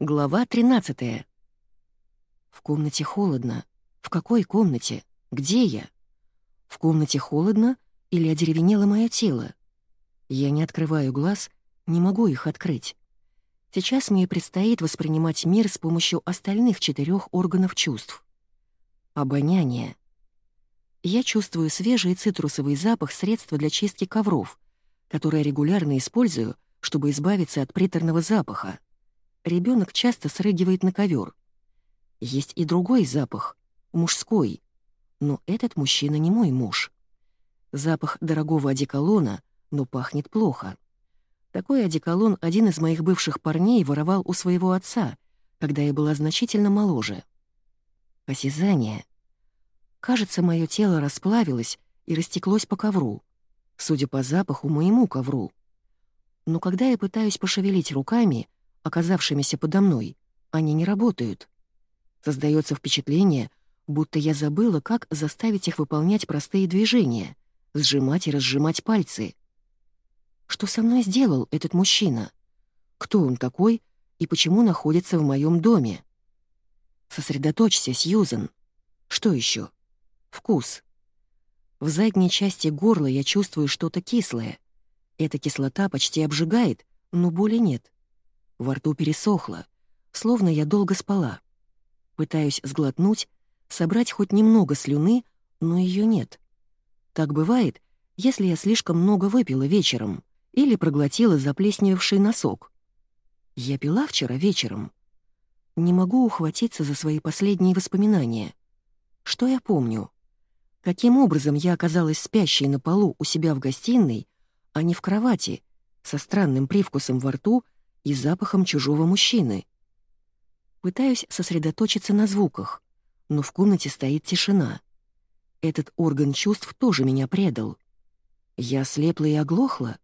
Глава 13. В комнате холодно. В какой комнате? Где я? В комнате холодно или одеревенело мое тело? Я не открываю глаз, не могу их открыть. Сейчас мне предстоит воспринимать мир с помощью остальных четырех органов чувств. Обоняние. Я чувствую свежий цитрусовый запах средства для чистки ковров, которое регулярно использую, чтобы избавиться от приторного запаха ребенок часто срыгивает на ковер. Есть и другой запах, мужской, но этот мужчина не мой муж. Запах дорогого одеколона, но пахнет плохо. Такой одеколон один из моих бывших парней воровал у своего отца, когда я была значительно моложе. Осязание. Кажется, мое тело расплавилось и растеклось по ковру. Судя по запаху, моему ковру. Но когда я пытаюсь пошевелить руками, оказавшимися подо мной, они не работают. Создается впечатление, будто я забыла, как заставить их выполнять простые движения, сжимать и разжимать пальцы. Что со мной сделал этот мужчина? Кто он такой и почему находится в моем доме? Сосредоточься, Сьюзен. Что еще? Вкус. В задней части горла я чувствую что-то кислое. Эта кислота почти обжигает, но боли нет. Во рту пересохло, словно я долго спала. Пытаюсь сглотнуть, собрать хоть немного слюны, но ее нет. Так бывает, если я слишком много выпила вечером или проглотила заплесневевший носок. Я пила вчера вечером. Не могу ухватиться за свои последние воспоминания. Что я помню? Каким образом я оказалась спящей на полу у себя в гостиной, а не в кровати, со странным привкусом во рту и запахом чужого мужчины. Пытаюсь сосредоточиться на звуках, но в комнате стоит тишина. Этот орган чувств тоже меня предал. Я слепла и оглохла?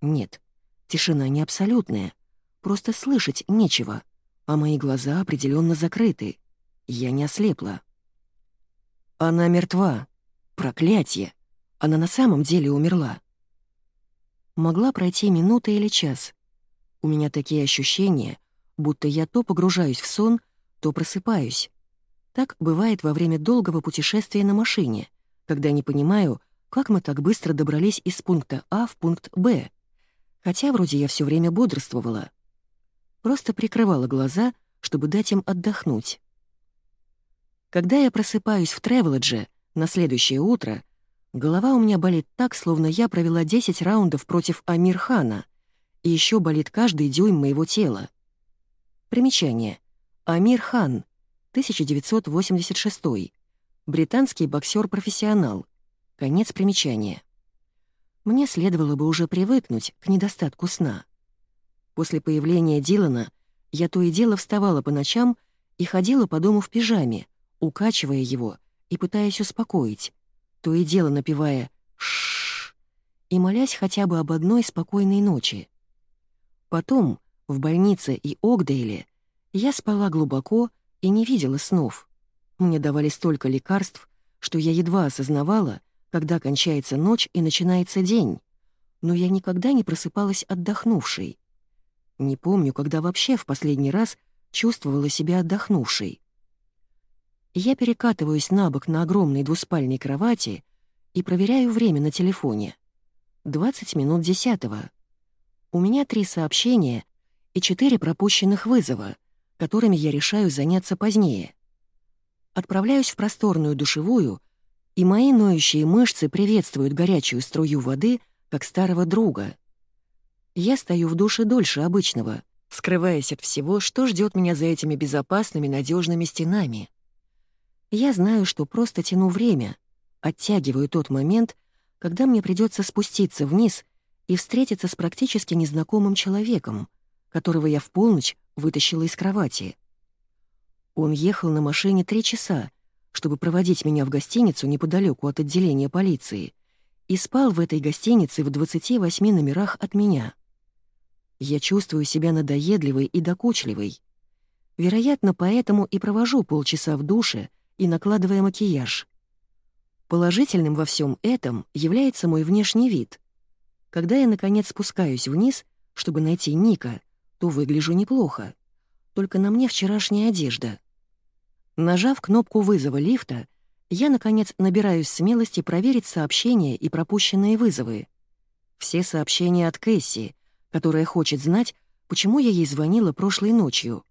Нет, тишина не абсолютная, просто слышать нечего, а мои глаза определенно закрыты. Я не ослепла. Она мертва. Проклятие! Она на самом деле умерла. Могла пройти минута или час, у меня такие ощущения, будто я то погружаюсь в сон, то просыпаюсь. Так бывает во время долгого путешествия на машине, когда не понимаю, как мы так быстро добрались из пункта А в пункт Б. Хотя вроде я все время бодрствовала. Просто прикрывала глаза, чтобы дать им отдохнуть. Когда я просыпаюсь в Тревеледже на следующее утро, голова у меня болит так, словно я провела 10 раундов против Амирхана — и еще болит каждый дюйм моего тела. Примечание. Амир Хан, 1986. Британский боксер-профессионал. Конец примечания. Мне следовало бы уже привыкнуть к недостатку сна. После появления Дилана я то и дело вставала по ночам и ходила по дому в пижаме, укачивая его и пытаясь успокоить, то и дело напевая «шшш» и молясь хотя бы об одной спокойной ночи. Потом, в больнице и Огдейле, я спала глубоко и не видела снов. Мне давали столько лекарств, что я едва осознавала, когда кончается ночь и начинается день, но я никогда не просыпалась отдохнувшей. Не помню, когда вообще в последний раз чувствовала себя отдохнувшей. Я перекатываюсь на бок на огромной двуспальной кровати и проверяю время на телефоне. 20 минут десятого. У меня три сообщения и четыре пропущенных вызова, которыми я решаю заняться позднее. Отправляюсь в просторную душевую, и мои ноющие мышцы приветствуют горячую струю воды, как старого друга. Я стою в душе дольше обычного, скрываясь от всего, что ждет меня за этими безопасными, надежными стенами. Я знаю, что просто тяну время, оттягиваю тот момент, когда мне придется спуститься вниз и встретиться с практически незнакомым человеком, которого я в полночь вытащила из кровати. Он ехал на машине три часа, чтобы проводить меня в гостиницу неподалеку от отделения полиции, и спал в этой гостинице в 28 номерах от меня. Я чувствую себя надоедливой и докучливой. Вероятно, поэтому и провожу полчаса в душе и накладывая макияж. Положительным во всем этом является мой внешний вид — когда я, наконец, спускаюсь вниз, чтобы найти Ника, то выгляжу неплохо. Только на мне вчерашняя одежда. Нажав кнопку вызова лифта, я, наконец, набираюсь смелости проверить сообщения и пропущенные вызовы. Все сообщения от Кэсси, которая хочет знать, почему я ей звонила прошлой ночью.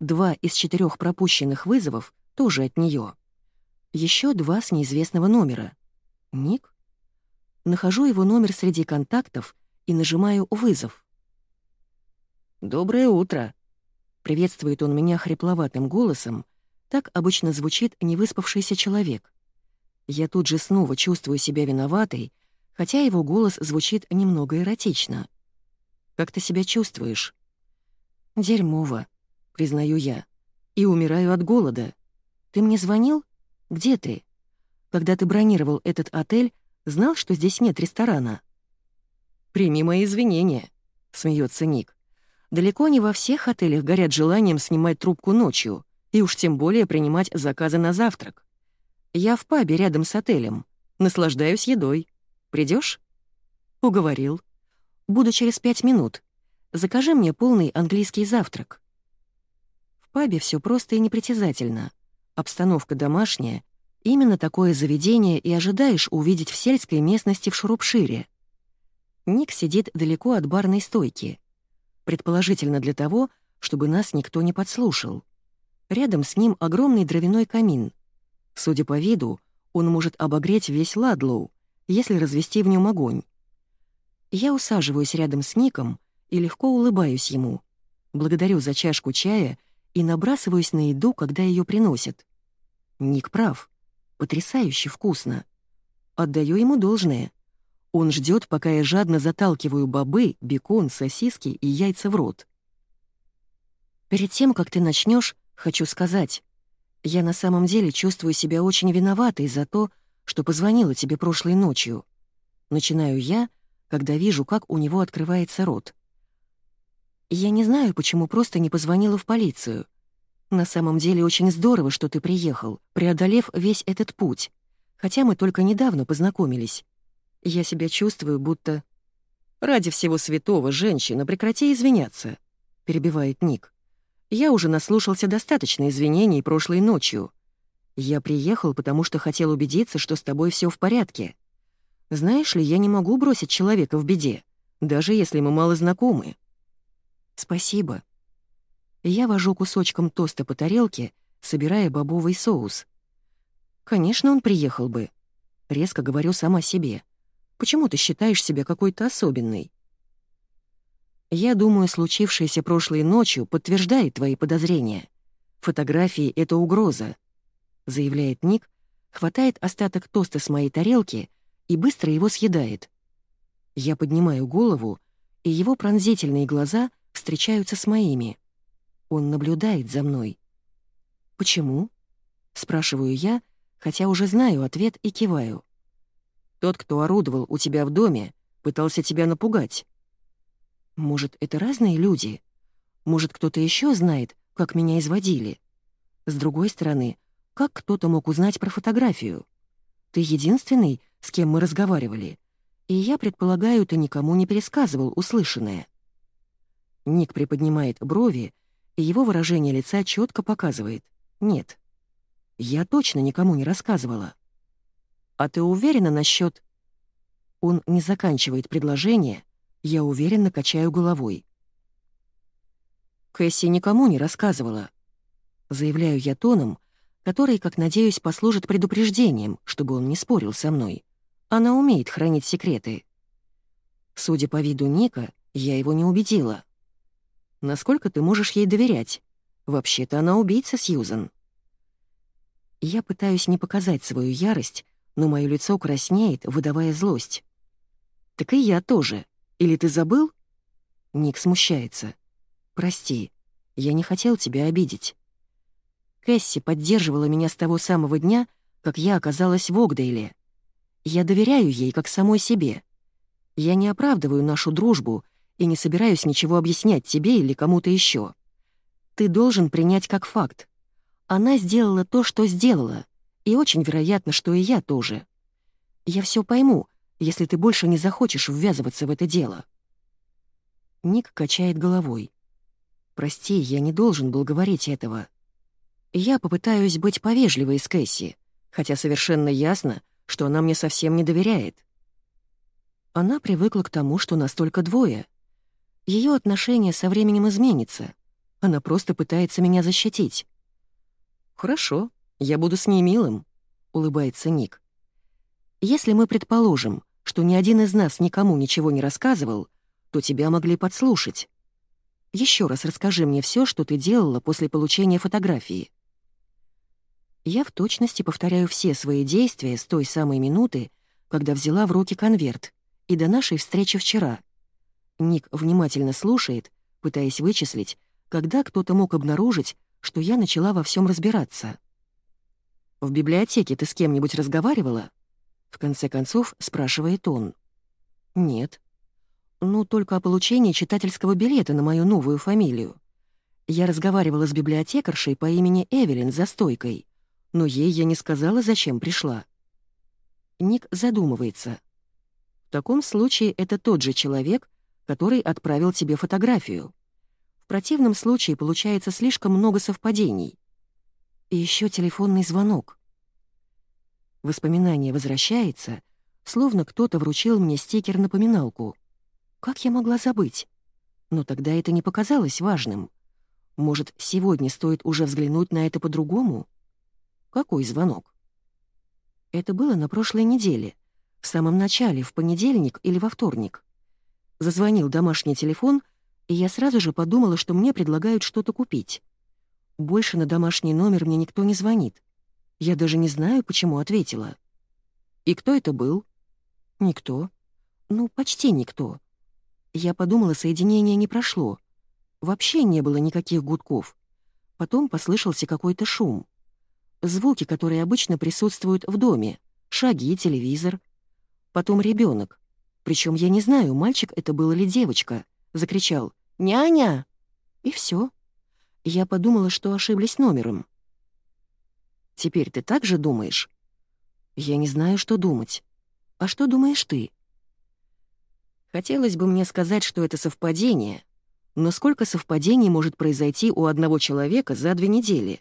Два из четырех пропущенных вызовов тоже от нее. Еще два с неизвестного номера. Ник? Нахожу его номер среди контактов и нажимаю «Вызов». «Доброе утро», — приветствует он меня хрипловатым голосом, так обычно звучит невыспавшийся человек. Я тут же снова чувствую себя виноватой, хотя его голос звучит немного эротично. «Как ты себя чувствуешь?» «Дерьмово», — признаю я. «И умираю от голода. Ты мне звонил? Где ты? Когда ты бронировал этот отель, знал, что здесь нет ресторана?» «Прими мои извинения», — смеется Ник. «Далеко не во всех отелях горят желанием снимать трубку ночью, и уж тем более принимать заказы на завтрак. Я в пабе рядом с отелем, наслаждаюсь едой. Придешь? Уговорил. Буду через пять минут. Закажи мне полный английский завтрак. В пабе все просто и непритязательно. Обстановка домашняя. Именно такое заведение и ожидаешь увидеть в сельской местности в Шурупшире. Ник сидит далеко от барной стойки. Предположительно для того, чтобы нас никто не подслушал. Рядом с ним огромный дровяной камин. Судя по виду, он может обогреть весь Ладлоу, если развести в нем огонь. Я усаживаюсь рядом с Ником и легко улыбаюсь ему. Благодарю за чашку чая и набрасываюсь на еду, когда ее приносят. Ник прав. Потрясающе вкусно. Отдаю ему должное. Он ждет, пока я жадно заталкиваю бобы, бекон, сосиски и яйца в рот. Перед тем, как ты начнешь, Хочу сказать, я на самом деле чувствую себя очень виноватой за то, что позвонила тебе прошлой ночью. Начинаю я, когда вижу, как у него открывается рот. Я не знаю, почему просто не позвонила в полицию. На самом деле очень здорово, что ты приехал, преодолев весь этот путь, хотя мы только недавно познакомились. Я себя чувствую, будто... «Ради всего святого, женщина, прекрати извиняться», — перебивает Ник. Я уже наслушался достаточно извинений прошлой ночью. Я приехал, потому что хотел убедиться, что с тобой все в порядке. Знаешь ли, я не могу бросить человека в беде, даже если мы мало знакомы. Спасибо. Я вожу кусочком тоста по тарелке, собирая бобовый соус. Конечно, он приехал бы. Резко говорю сама себе. Почему ты считаешь себя какой-то особенной? Я думаю, случившееся прошлой ночью подтверждает твои подозрения. Фотографии — это угроза», — заявляет Ник, хватает остаток тоста с моей тарелки и быстро его съедает. Я поднимаю голову, и его пронзительные глаза встречаются с моими. Он наблюдает за мной. «Почему?» — спрашиваю я, хотя уже знаю ответ и киваю. «Тот, кто орудовал у тебя в доме, пытался тебя напугать. Может, это разные люди? Может, кто-то еще знает, как меня изводили? С другой стороны, как кто-то мог узнать про фотографию? Ты единственный, с кем мы разговаривали, и я предполагаю, ты никому не пересказывал услышанное. Ник приподнимает брови, и его выражение лица четко показывает «нет». Я точно никому не рассказывала. А ты уверена насчет? Он не заканчивает предложение, я уверенно качаю головой. Кэсси никому не рассказывала. Заявляю я тоном, который, как надеюсь, послужит предупреждением, чтобы он не спорил со мной. Она умеет хранить секреты. Судя по виду Ника, я его не убедила. Насколько ты можешь ей доверять? Вообще-то она убийца, Сьюзан. Я пытаюсь не показать свою ярость, но мое лицо краснеет, выдавая злость. Так и я тоже. Или ты забыл?» Ник смущается. «Прости, я не хотел тебя обидеть. Кэсси поддерживала меня с того самого дня, как я оказалась в Огдейле. Я доверяю ей как самой себе. Я не оправдываю нашу дружбу и не собираюсь ничего объяснять тебе или кому-то еще. Ты должен принять как факт. Она сделала то, что сделала, и очень вероятно, что и я тоже. Я все пойму, если ты больше не захочешь ввязываться в это дело». Ник качает головой. Прости, я не должен был говорить этого. Я попытаюсь быть повежливой с Кэсси, хотя совершенно ясно, что она мне совсем не доверяет. Она привыкла к тому, что нас только двое. Ее отношение со временем изменится. Она просто пытается меня защитить. «Хорошо, я буду с ней милым», — улыбается Ник. «Если мы предположим, что ни один из нас никому ничего не рассказывал, то тебя могли подслушать. Еще раз расскажи мне все, что ты делала после получения фотографии». Я в точности повторяю все свои действия с той самой минуты, когда взяла в руки конверт, и до нашей встречи вчера. Ник внимательно слушает, пытаясь вычислить, когда кто-то мог обнаружить, что я начала во всем разбираться. «В библиотеке ты с кем-нибудь разговаривала?» В конце концов, спрашивает он. «Нет». «Ну, только о получении читательского билета на мою новую фамилию. Я разговаривала с библиотекаршей по имени Эвелин за стойкой, но ей я не сказала, зачем пришла. Ник задумывается. В таком случае это тот же человек, который отправил тебе фотографию. В противном случае получается слишком много совпадений. И еще телефонный звонок. Воспоминание возвращается, словно кто-то вручил мне стикер-напоминалку. Как я могла забыть? Но тогда это не показалось важным. Может, сегодня стоит уже взглянуть на это по-другому? Какой звонок? Это было на прошлой неделе, в самом начале, в понедельник или во вторник. Зазвонил домашний телефон, и я сразу же подумала, что мне предлагают что-то купить. Больше на домашний номер мне никто не звонит. Я даже не знаю, почему ответила. И кто это был? Никто. Ну, почти никто. Я подумала, соединение не прошло. Вообще не было никаких гудков. Потом послышался какой-то шум звуки, которые обычно присутствуют в доме, шаги, телевизор. Потом ребенок. Причем я не знаю, мальчик это был или девочка. Закричал «Няня!» И все. Я подумала, что ошиблись номером. Теперь ты так же думаешь? Я не знаю, что думать. А что думаешь ты? Хотелось бы мне сказать, что это совпадение, но сколько совпадений может произойти у одного человека за две недели?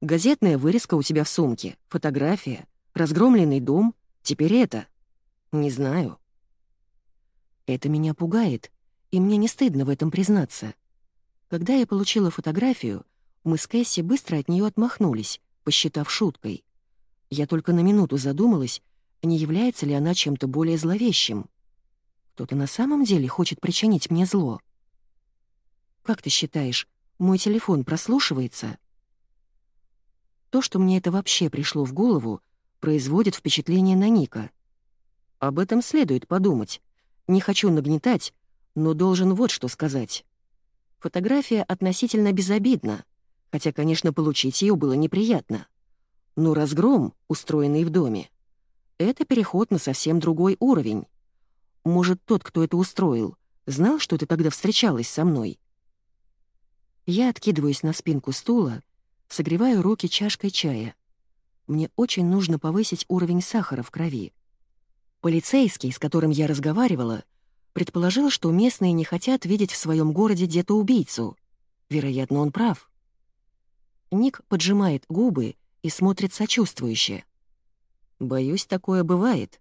Газетная вырезка у тебя в сумке, фотография, разгромленный дом, теперь это. Не знаю. Это меня пугает, и мне не стыдно в этом признаться. Когда я получила фотографию, мы с Кэсси быстро от нее отмахнулись, посчитав шуткой. Я только на минуту задумалась, не является ли она чем-то более зловещим. Кто-то на самом деле хочет причинить мне зло. «Как ты считаешь, мой телефон прослушивается?» То, что мне это вообще пришло в голову, производит впечатление на Ника. Об этом следует подумать. Не хочу нагнетать, но должен вот что сказать. Фотография относительно безобидна, хотя, конечно, получить ее было неприятно. Но разгром, устроенный в доме, это переход на совсем другой уровень. Может, тот, кто это устроил, знал, что ты тогда встречалась со мной? Я откидываюсь на спинку стула Согреваю руки чашкой чая. Мне очень нужно повысить уровень сахара в крови. Полицейский, с которым я разговаривала, предположил, что местные не хотят видеть в своем городе где-то убийцу. Вероятно, он прав. Ник поджимает губы и смотрит сочувствующе. Боюсь, такое бывает.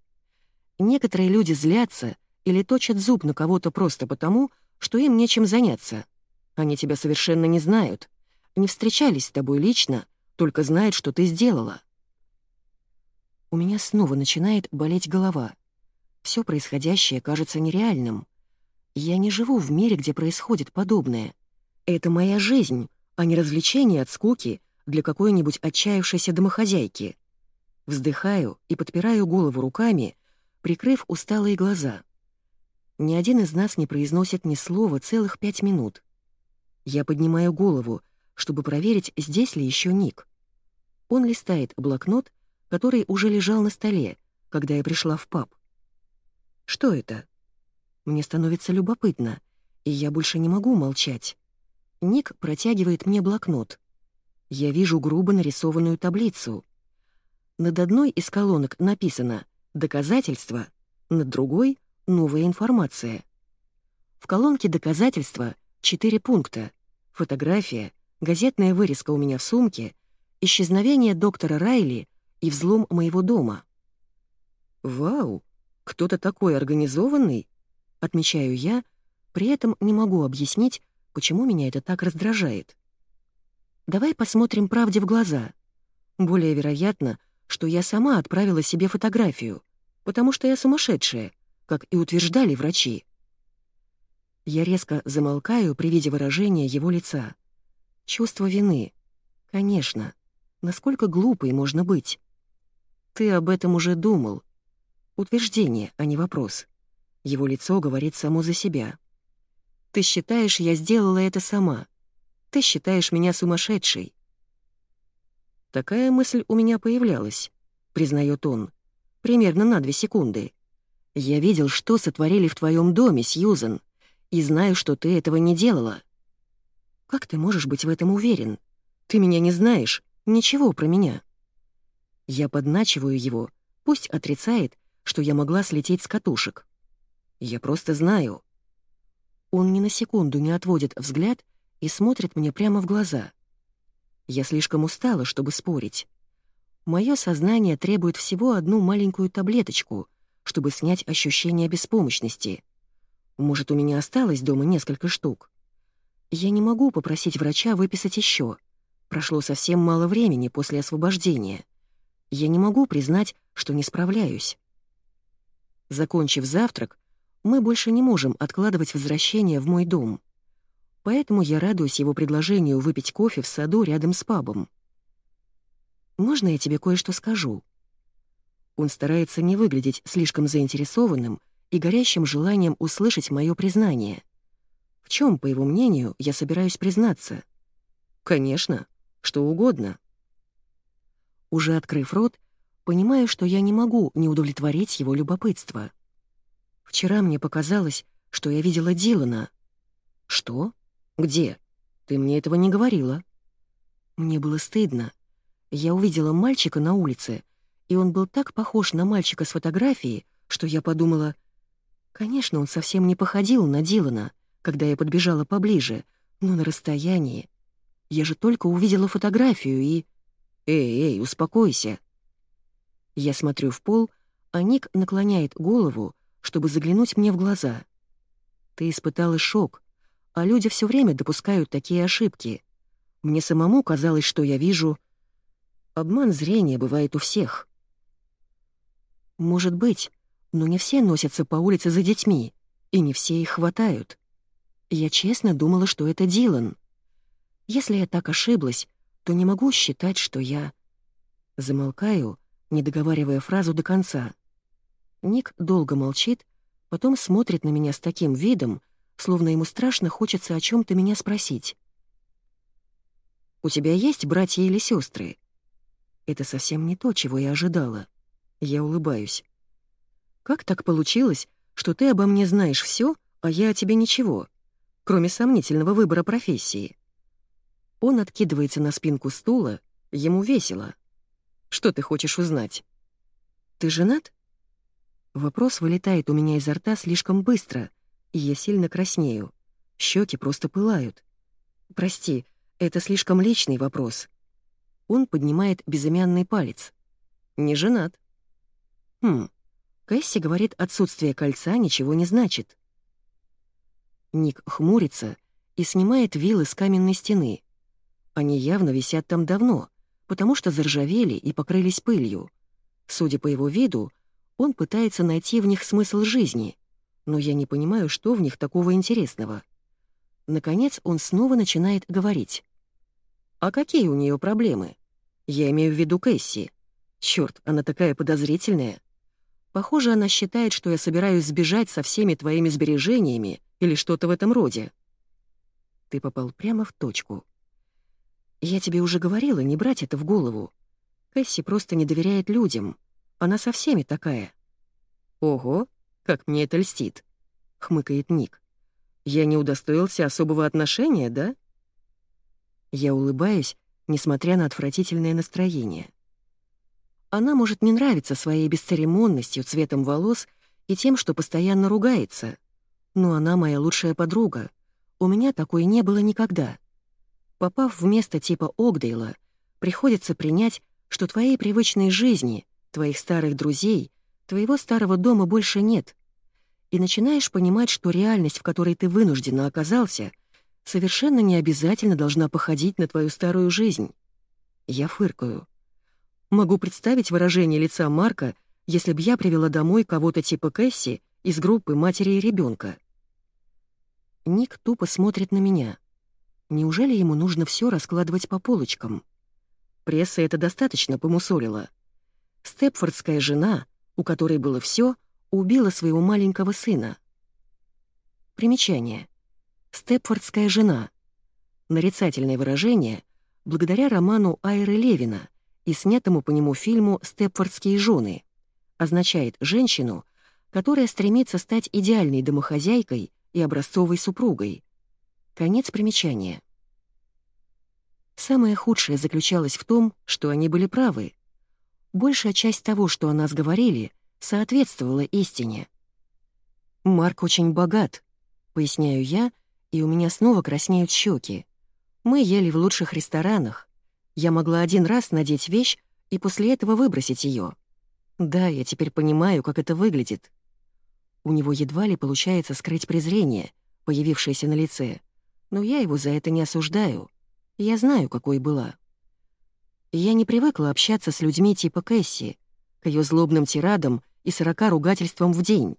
Некоторые люди злятся или точат зуб на кого-то просто потому, что им нечем заняться. Они тебя совершенно не знают, не встречались с тобой лично, только знают, что ты сделала. У меня снова начинает болеть голова. Все происходящее кажется нереальным. Я не живу в мире, где происходит подобное. Это моя жизнь, а не развлечение от скуки для какой-нибудь отчаявшейся домохозяйки. Вздыхаю и подпираю голову руками, прикрыв усталые глаза. Ни один из нас не произносит ни слова целых пять минут. Я поднимаю голову, чтобы проверить, здесь ли еще Ник. Он листает блокнот, который уже лежал на столе, когда я пришла в паб. Что это? Мне становится любопытно, и я больше не могу молчать. Ник протягивает мне блокнот. Я вижу грубо нарисованную таблицу. Над одной из колонок написано «Доказательства», над другой — «Новая информация». В колонке «Доказательства» четыре пункта — Фотография, газетная вырезка у меня в сумке, исчезновение доктора Райли и взлом моего дома. «Вау, кто-то такой организованный?» — отмечаю я, при этом не могу объяснить, почему меня это так раздражает. Давай посмотрим правде в глаза. Более вероятно, что я сама отправила себе фотографию, потому что я сумасшедшая, как и утверждали врачи. Я резко замолкаю при виде выражения его лица. Чувство вины. Конечно. Насколько глупой можно быть? Ты об этом уже думал. Утверждение, а не вопрос. Его лицо говорит само за себя. Ты считаешь, я сделала это сама. Ты считаешь меня сумасшедшей. Такая мысль у меня появлялась, признает он, примерно на две секунды. Я видел, что сотворили в твоем доме, Сьюзен, и знаю, что ты этого не делала. Как ты можешь быть в этом уверен? Ты меня не знаешь, ничего про меня. Я подначиваю его, пусть отрицает, что я могла слететь с катушек. Я просто знаю. Он ни на секунду не отводит взгляд и смотрит мне прямо в глаза. Я слишком устала, чтобы спорить. Мое сознание требует всего одну маленькую таблеточку, чтобы снять ощущение беспомощности. Может, у меня осталось дома несколько штук. Я не могу попросить врача выписать еще. Прошло совсем мало времени после освобождения. Я не могу признать, что не справляюсь. Закончив завтрак, мы больше не можем откладывать возвращение в мой дом поэтому я радуюсь его предложению выпить кофе в саду рядом с пабом. «Можно я тебе кое-что скажу?» Он старается не выглядеть слишком заинтересованным и горящим желанием услышать мое признание. В чем, по его мнению, я собираюсь признаться? Конечно, что угодно. Уже открыв рот, понимаю, что я не могу не удовлетворить его любопытство. Вчера мне показалось, что я видела Дилана. Что? «Где? Ты мне этого не говорила». Мне было стыдно. Я увидела мальчика на улице, и он был так похож на мальчика с фотографии, что я подумала... Конечно, он совсем не походил на Дилана, когда я подбежала поближе, но на расстоянии. Я же только увидела фотографию и... «Эй, эй, успокойся!» Я смотрю в пол, а Ник наклоняет голову, чтобы заглянуть мне в глаза. Ты испытала шок, а люди все время допускают такие ошибки. Мне самому казалось, что я вижу... Обман зрения бывает у всех. Может быть, но не все носятся по улице за детьми, и не все их хватают. Я честно думала, что это Дилан. Если я так ошиблась, то не могу считать, что я... Замолкаю, не договаривая фразу до конца. Ник долго молчит, потом смотрит на меня с таким видом, словно ему страшно хочется о чем то меня спросить. «У тебя есть братья или сестры? Это совсем не то, чего я ожидала. Я улыбаюсь. «Как так получилось, что ты обо мне знаешь все, а я о тебе ничего, кроме сомнительного выбора профессии?» Он откидывается на спинку стула, ему весело. «Что ты хочешь узнать?» «Ты женат?» Вопрос вылетает у меня изо рта слишком быстро, и я сильно краснею. Щеки просто пылают. «Прости, это слишком личный вопрос». Он поднимает безымянный палец. «Не женат». «Хм». Кэсси говорит, отсутствие кольца ничего не значит. Ник хмурится и снимает вилы с каменной стены. Они явно висят там давно, потому что заржавели и покрылись пылью. Судя по его виду, он пытается найти в них смысл жизни — но я не понимаю, что в них такого интересного. Наконец он снова начинает говорить. «А какие у нее проблемы? Я имею в виду Кэсси. Черт, она такая подозрительная. Похоже, она считает, что я собираюсь сбежать со всеми твоими сбережениями или что-то в этом роде». Ты попал прямо в точку. Я тебе уже говорила не брать это в голову. Кэсси просто не доверяет людям. Она со всеми такая. Ого, как мне это льстит», — хмыкает Ник. «Я не удостоился особого отношения, да?» Я улыбаюсь, несмотря на отвратительное настроение. Она может не нравиться своей бесцеремонностью, цветом волос и тем, что постоянно ругается. Но она моя лучшая подруга. У меня такой не было никогда. Попав в место типа Огдейла, приходится принять, что твоей привычной жизни, твоих старых друзей, твоего старого дома больше нет. И начинаешь понимать, что реальность, в которой ты вынужденно оказался, совершенно не обязательно должна походить на твою старую жизнь. Я фыркаю. Могу представить выражение лица Марка, если б я привела домой кого-то типа Кэсси из группы матери и ребенка. Ник тупо смотрит на меня. Неужели ему нужно все раскладывать по полочкам? Пресса это достаточно помусолила. Степфордская жена, у которой было все, убила своего маленького сына. Примечание. Степфордская жена. Нарицательное выражение благодаря роману Айры Левина и снятому по нему фильму «Степфордские жены» означает женщину, которая стремится стать идеальной домохозяйкой и образцовой супругой. Конец примечания. Самое худшее заключалось в том, что они были правы. Большая часть того, что о нас говорили, соответствовала истине. «Марк очень богат», — поясняю я, и у меня снова краснеют щеки. Мы ели в лучших ресторанах. Я могла один раз надеть вещь и после этого выбросить ее. Да, я теперь понимаю, как это выглядит. У него едва ли получается скрыть презрение, появившееся на лице, но я его за это не осуждаю. Я знаю, какой была. Я не привыкла общаться с людьми типа Кэсси, к ее злобным тирадам и сорока ругательствам в день.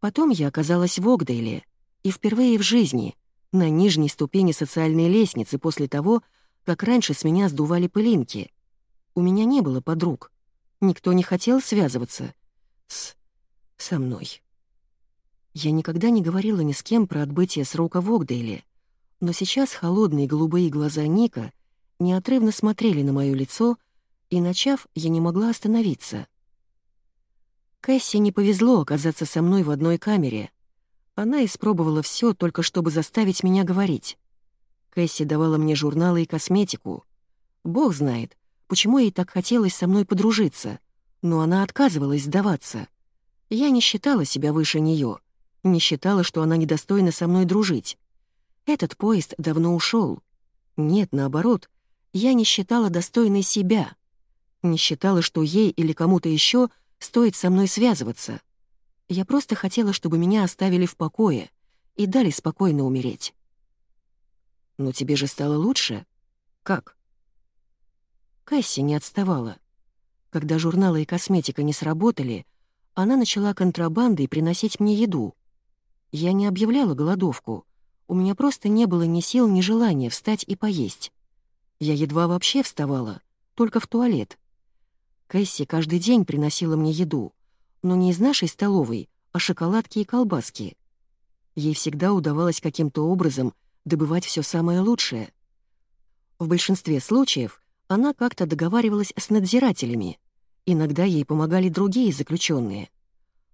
Потом я оказалась в Огдейле, и впервые в жизни, на нижней ступени социальной лестницы после того, как раньше с меня сдували пылинки. У меня не было подруг. Никто не хотел связываться с... со мной. Я никогда не говорила ни с кем про отбытие срока в Огдейле, но сейчас холодные голубые глаза Ника неотрывно смотрели на моё лицо, и, начав, я не могла остановиться. Кэсси не повезло оказаться со мной в одной камере. Она испробовала все только чтобы заставить меня говорить. Кэсси давала мне журналы и косметику. Бог знает, почему ей так хотелось со мной подружиться, но она отказывалась сдаваться. Я не считала себя выше нее, не считала, что она недостойна со мной дружить. Этот поезд давно ушел. Нет, наоборот, я не считала достойной себя. Не считала, что ей или кому-то еще стоит со мной связываться. Я просто хотела, чтобы меня оставили в покое и дали спокойно умереть. «Но тебе же стало лучше? Как?» Кэсси не отставала. Когда журналы и косметика не сработали, она начала контрабандой приносить мне еду. Я не объявляла голодовку — у меня просто не было ни сил, ни желания встать и поесть. Я едва вообще вставала, только в туалет. Кэсси каждый день приносила мне еду, но не из нашей столовой, а шоколадки и колбаски. Ей всегда удавалось каким-то образом добывать все самое лучшее. В большинстве случаев она как-то договаривалась с надзирателями. Иногда ей помогали другие заключенные.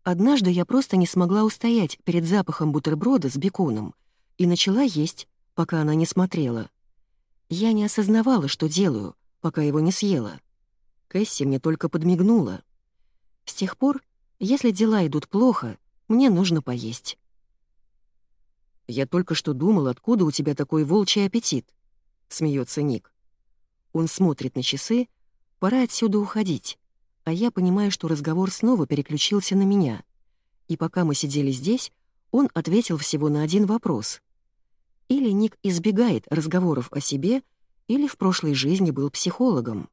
Однажды я просто не смогла устоять перед запахом бутерброда с беконом и начала есть, пока она не смотрела. Я не осознавала, что делаю, пока его не съела. Кэсси мне только подмигнула. С тех пор, если дела идут плохо, мне нужно поесть. «Я только что думал, откуда у тебя такой волчий аппетит», — смеется Ник. Он смотрит на часы, пора отсюда уходить, а я понимаю, что разговор снова переключился на меня. И пока мы сидели здесь, он ответил всего на один вопрос. Или Ник избегает разговоров о себе, или в прошлой жизни был психологом.